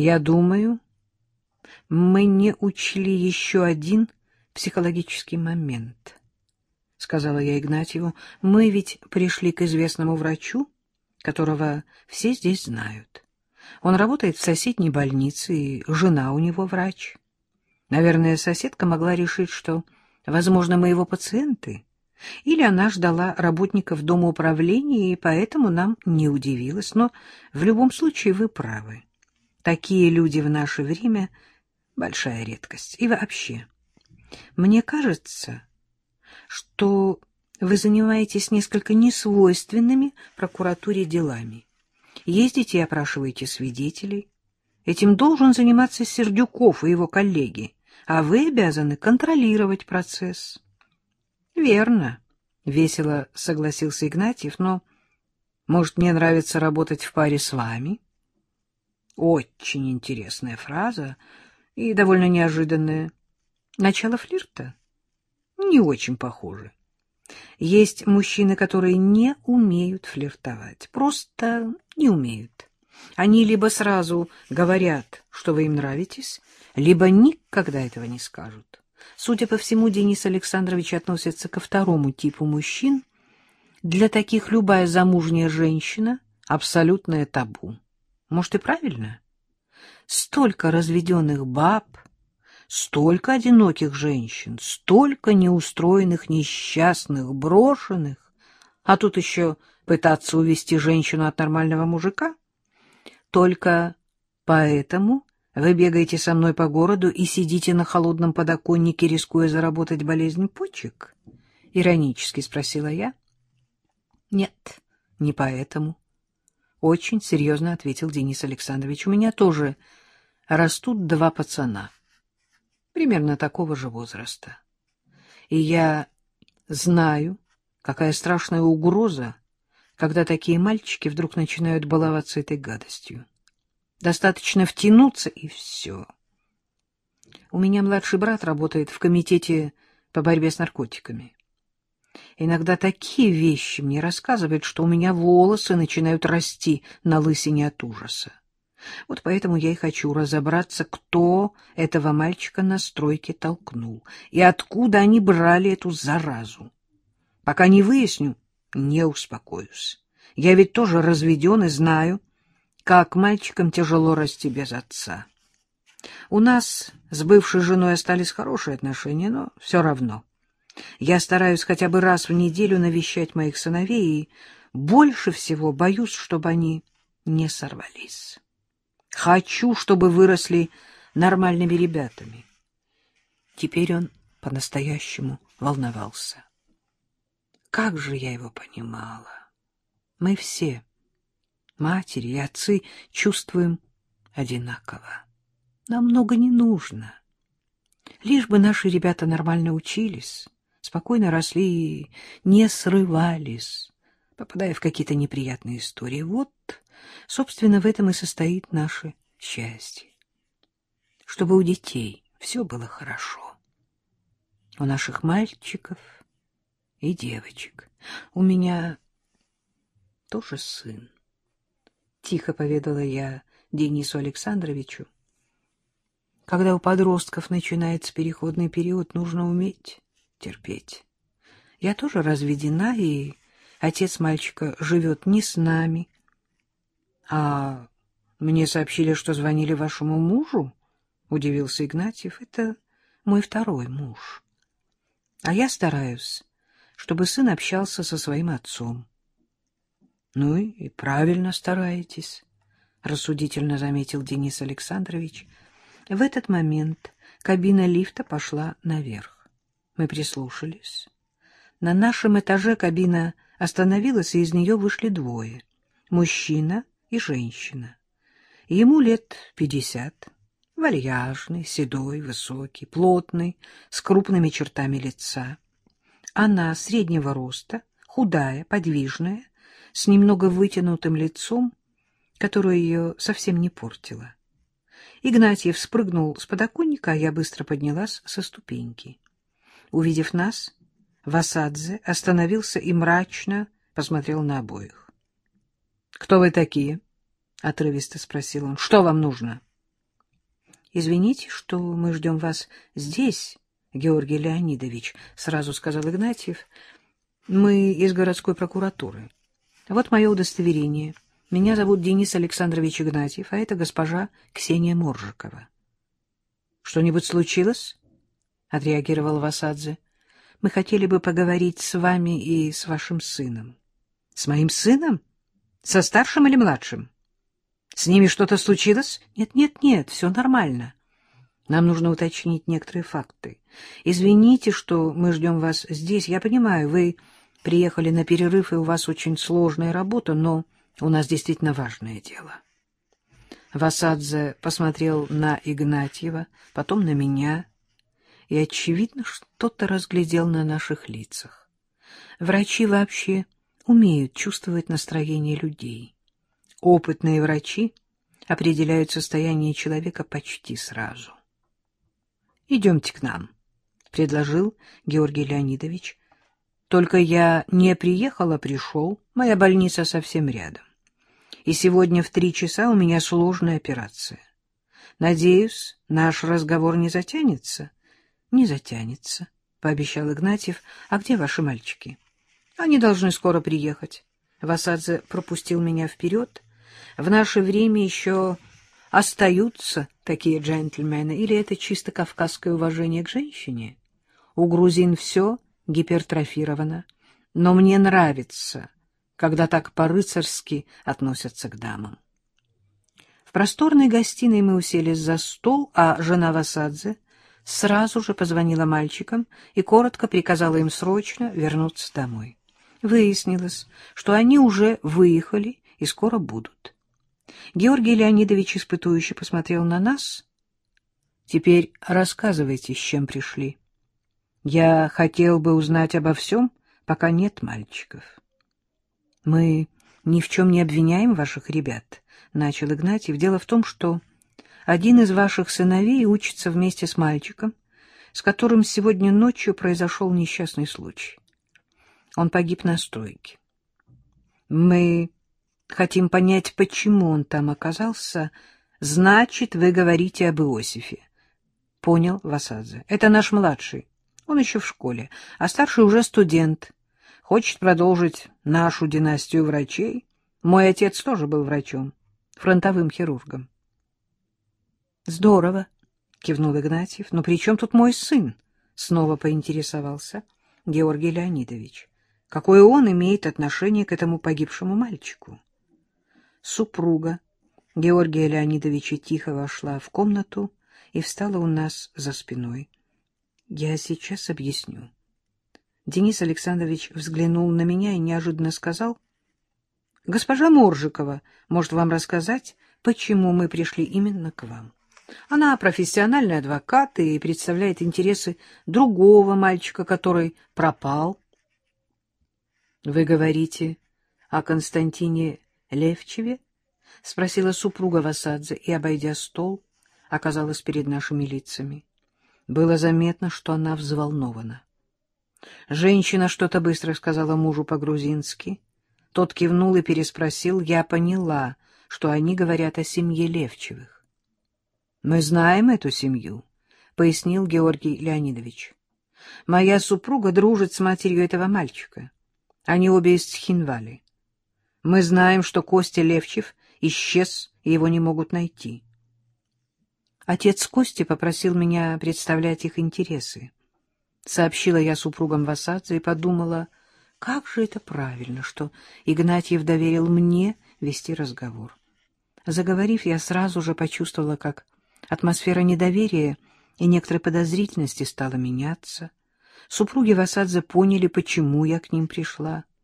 Я думаю, мы не учли еще один психологический момент, — сказала я Игнатьеву. Мы ведь пришли к известному врачу, которого все здесь знают. Он работает в соседней больнице, и жена у него врач. Наверное, соседка могла решить, что, возможно, мы его пациенты, или она ждала работников дома управления, и поэтому нам не удивилась. Но в любом случае вы правы. Такие люди в наше время — большая редкость. И вообще, мне кажется, что вы занимаетесь несколько несвойственными прокуратуре делами. Ездите и опрашиваете свидетелей. Этим должен заниматься Сердюков и его коллеги, а вы обязаны контролировать процесс. — Верно, — весело согласился Игнатьев, — но, может, мне нравится работать в паре с вами? Очень интересная фраза и довольно неожиданная. Начало флирта? Не очень похоже. Есть мужчины, которые не умеют флиртовать, просто не умеют. Они либо сразу говорят, что вы им нравитесь, либо никогда этого не скажут. Судя по всему, Денис Александрович относится ко второму типу мужчин. Для таких любая замужняя женщина — абсолютное табу. Может, и правильно? Столько разведенных баб, столько одиноких женщин, столько неустроенных, несчастных, брошенных, а тут еще пытаться увести женщину от нормального мужика? Только поэтому вы бегаете со мной по городу и сидите на холодном подоконнике, рискуя заработать болезнь почек? — иронически спросила я. — Нет, не поэтому. Очень серьезно ответил Денис Александрович. — У меня тоже растут два пацана. Примерно такого же возраста. И я знаю, какая страшная угроза, когда такие мальчики вдруг начинают баловаться этой гадостью. Достаточно втянуться, и все. У меня младший брат работает в комитете по борьбе с наркотиками. Иногда такие вещи мне рассказывают, что у меня волосы начинают расти на лысине от ужаса. Вот поэтому я и хочу разобраться, кто этого мальчика на стройке толкнул и откуда они брали эту заразу. Пока не выясню, не успокоюсь. Я ведь тоже разведен и знаю, как мальчикам тяжело расти без отца. У нас с бывшей женой остались хорошие отношения, но все равно. Я стараюсь хотя бы раз в неделю навещать моих сыновей, и больше всего боюсь, чтобы они не сорвались. Хочу, чтобы выросли нормальными ребятами. Теперь он по-настоящему волновался. Как же я его понимала! Мы все, матери и отцы, чувствуем одинаково. Нам много не нужно. Лишь бы наши ребята нормально учились, спокойно росли и не срывались, попадая в какие-то неприятные истории. Вот, собственно, в этом и состоит наше счастье. Чтобы у детей все было хорошо. У наших мальчиков и девочек. У меня тоже сын. Тихо поведала я Денису Александровичу. Когда у подростков начинается переходный период, нужно уметь терпеть. Я тоже разведена, и отец мальчика живет не с нами. А мне сообщили, что звонили вашему мужу, — удивился Игнатьев. Это мой второй муж. А я стараюсь, чтобы сын общался со своим отцом. — Ну и правильно стараетесь, — рассудительно заметил Денис Александрович. В этот момент кабина лифта пошла наверх. Мы прислушались. На нашем этаже кабина остановилась, и из нее вышли двое — мужчина и женщина. Ему лет пятьдесят, вальяжный, седой, высокий, плотный, с крупными чертами лица. Она среднего роста, худая, подвижная, с немного вытянутым лицом, которое ее совсем не портило. Игнатьев спрыгнул с подоконника, а я быстро поднялась со ступеньки. Увидев нас, Васадзе остановился и мрачно посмотрел на обоих. — Кто вы такие? — отрывисто спросил он. — Что вам нужно? — Извините, что мы ждем вас здесь, Георгий Леонидович, — сразу сказал Игнатьев. — Мы из городской прокуратуры. Вот мое удостоверение. Меня зовут Денис Александрович Игнатьев, а это госпожа Ксения Моржикова. — Что-нибудь случилось? — отреагировал Васадзе. — Мы хотели бы поговорить с вами и с вашим сыном. — С моим сыном? Со старшим или младшим? — С ними что-то случилось? Нет, нет, нет, все нормально. Нам нужно уточнить некоторые факты. Извините, что мы ждем вас здесь. Я понимаю, вы приехали на перерыв, и у вас очень сложная работа, но у нас действительно важное дело. Васадзе посмотрел на Игнатьева, потом на меня, и, очевидно, что-то разглядел на наших лицах. Врачи вообще умеют чувствовать настроение людей. Опытные врачи определяют состояние человека почти сразу. «Идемте к нам», — предложил Георгий Леонидович. «Только я не приехал, а пришел. Моя больница совсем рядом. И сегодня в три часа у меня сложная операция. Надеюсь, наш разговор не затянется?» «Не затянется», — пообещал Игнатьев. «А где ваши мальчики?» «Они должны скоро приехать». Васадзе пропустил меня вперед. «В наше время еще остаются такие джентльмены, или это чисто кавказское уважение к женщине? У грузин все гипертрофировано, но мне нравится, когда так по-рыцарски относятся к дамам. В просторной гостиной мы уселись за стол, а жена Васадзе сразу же позвонила мальчикам и коротко приказала им срочно вернуться домой. Выяснилось, что они уже выехали и скоро будут. Георгий Леонидович испытующе посмотрел на нас. Теперь рассказывайте, с чем пришли. Я хотел бы узнать обо всем, пока нет мальчиков. Мы ни в чем не обвиняем ваших ребят, — начал Игнатьев. Дело в том, что один из ваших сыновей учится вместе с мальчиком, с которым сегодня ночью произошел несчастный случай. Он погиб на стройке. Мы хотим понять, почему он там оказался, значит, вы говорите об Иосифе. Понял, Васадзе. Это наш младший. Он еще в школе, а старший уже студент. Хочет продолжить нашу династию врачей. Мой отец тоже был врачом, фронтовым хирургом. Здорово, кивнул Игнатьев. Но при чем тут мой сын? Снова поинтересовался Георгий Леонидович. Какое он имеет отношение к этому погибшему мальчику? супруга Георгия Леонидовича тихо вошла в комнату и встала у нас за спиной. Я сейчас объясню. Денис Александрович взглянул на меня и неожиданно сказал, «Госпожа Моржикова может вам рассказать, почему мы пришли именно к вам. Она профессиональный адвокат и представляет интересы другого мальчика, который пропал». «Вы говорите о Константине Левчеве? — спросила супруга Васадзе и, обойдя стол, оказалась перед нашими лицами. Было заметно, что она взволнована. Женщина что-то быстро сказала мужу по-грузински. Тот кивнул и переспросил. Я поняла, что они говорят о семье Левчевых. — Мы знаем эту семью, — пояснил Георгий Леонидович. — Моя супруга дружит с матерью этого мальчика. Они обе из Цхинвали. Мы знаем, что Костя Левчев исчез, и его не могут найти. Отец Кости попросил меня представлять их интересы. Сообщила я супругам Васадзе и подумала, как же это правильно, что Игнатьев доверил мне вести разговор. Заговорив, я сразу же почувствовала, как атмосфера недоверия и некоторой подозрительности стала меняться. Супруги Васадзе поняли, почему я к ним пришла —